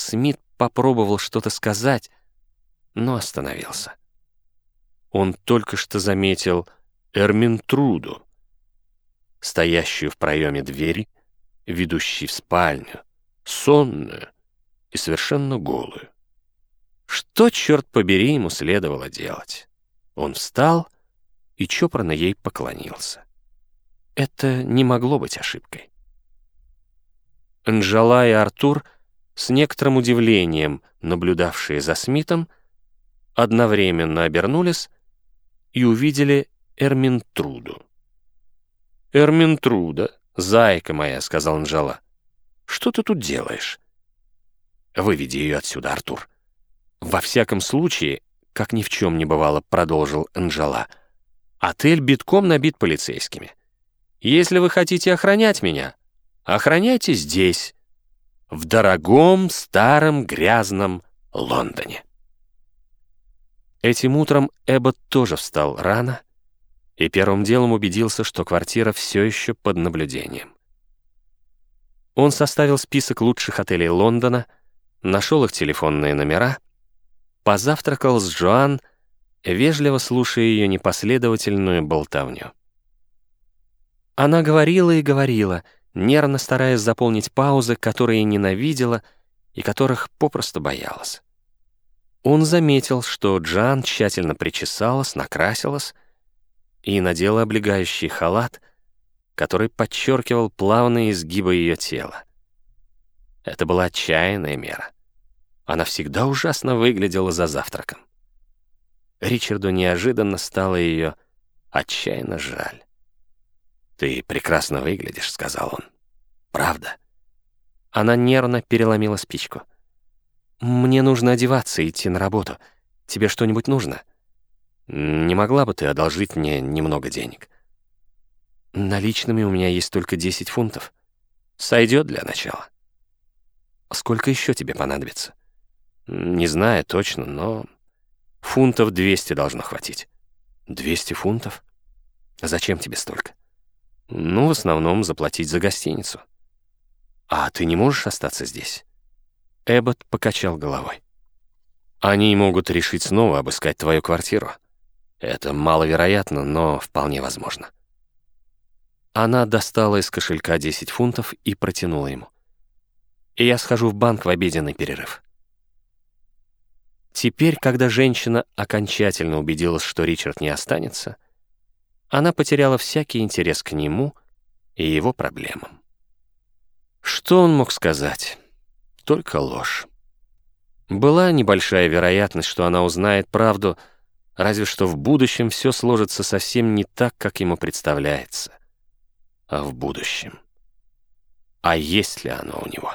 Смит попробовал что-то сказать, но остановился. Он только что заметил Эрминтруду, стоящую в проеме двери, ведущей в спальню, сонную и совершенно голую. Что, черт побери, ему следовало делать? Он встал и чопорно ей поклонился. Это не могло быть ошибкой. Анжела и Артур, с некоторым удивлением наблюдавшие за Смитом, одновременно обернулись и увидели Эрминтруду. «Эрминтруда, зайка моя», — сказал Анжела, — «что ты тут делаешь?» «Выведи ее отсюда, Артур». «Во всяком случае, как ни в чем не бывало», — продолжил Анжела, — «отель битком набит полицейскими. Если вы хотите охранять меня, охраняйте здесь, в дорогом, старом, грязном Лондоне». Этим утром Эббот тоже встал рано и первым делом убедился, что квартира все еще под наблюдением. Он составил список лучших отелей Лондона, нашел их телефонные номера, позавтракал с Джоан, вежливо слушая ее непоследовательную болтовню. Она говорила и говорила, нервно стараясь заполнить паузы, которые ненавидела и которых попросту боялась. Он заметил, что Джан тщательно причесалась, накрасилась и надела облегающий халат, который подчеркивал плавные изгибы ее тела. Это была отчаянная мера. Она всегда ужасно выглядела за завтраком. Ричарду неожиданно стало ее отчаянно жаль. «Ты прекрасно выглядишь», — сказал он. «Правда?» Она нервно переломила спичку. «Мне нужно одеваться и идти на работу. Тебе что-нибудь нужно?» «Не могла бы ты одолжить мне немного денег?» «Наличными у меня есть только 10 фунтов. Сойдет для начала». «Сколько еще тебе понадобится?» «Не знаю точно, но фунтов 200 должно хватить». «200 фунтов? Зачем тебе столько?» «Ну, в основном заплатить за гостиницу». «А ты не можешь остаться здесь?» Эббот покачал головой. «Они могут решить снова обыскать твою квартиру. Это маловероятно, но вполне возможно». Она достала из кошелька 10 фунтов и протянула ему. «И я схожу в банк в обеденный перерыв». Теперь, когда женщина окончательно убедилась, что Ричард не останется, она потеряла всякий интерес к нему и его проблемам. Что он мог сказать? только ложь. Была небольшая вероятность, что она узнает правду, разве что в будущем все сложится совсем не так, как ему представляется. А в будущем. А есть ли оно у него?